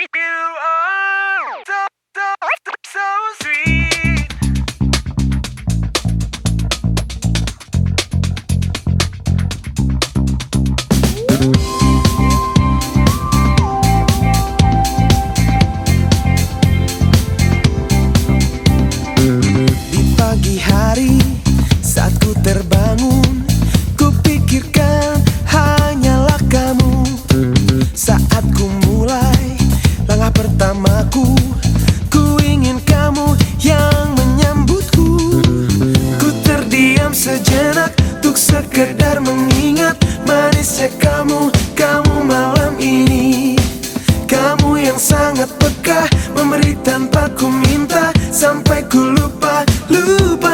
you are so, so, so sweet. cek kamu, kamu malam ini. Kamu yang sangat peka, memberi tanpa ku minta. Sampai ku lupa, lupa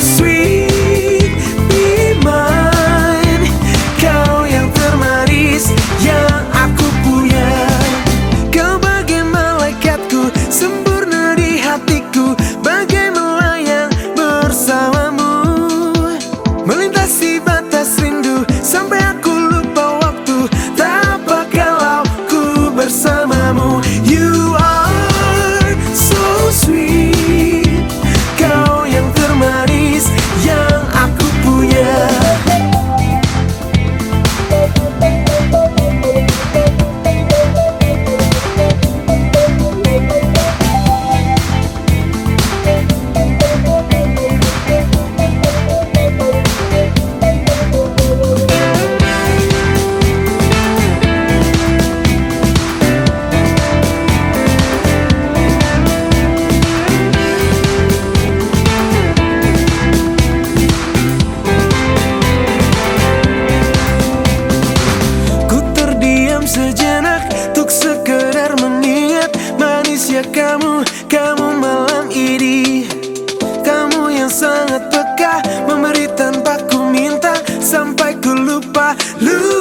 sweet. Kamu, kamu malam ini. Kamu yang sangat peka Memberi tanpa ku minta Sampai ku lupa. Lupa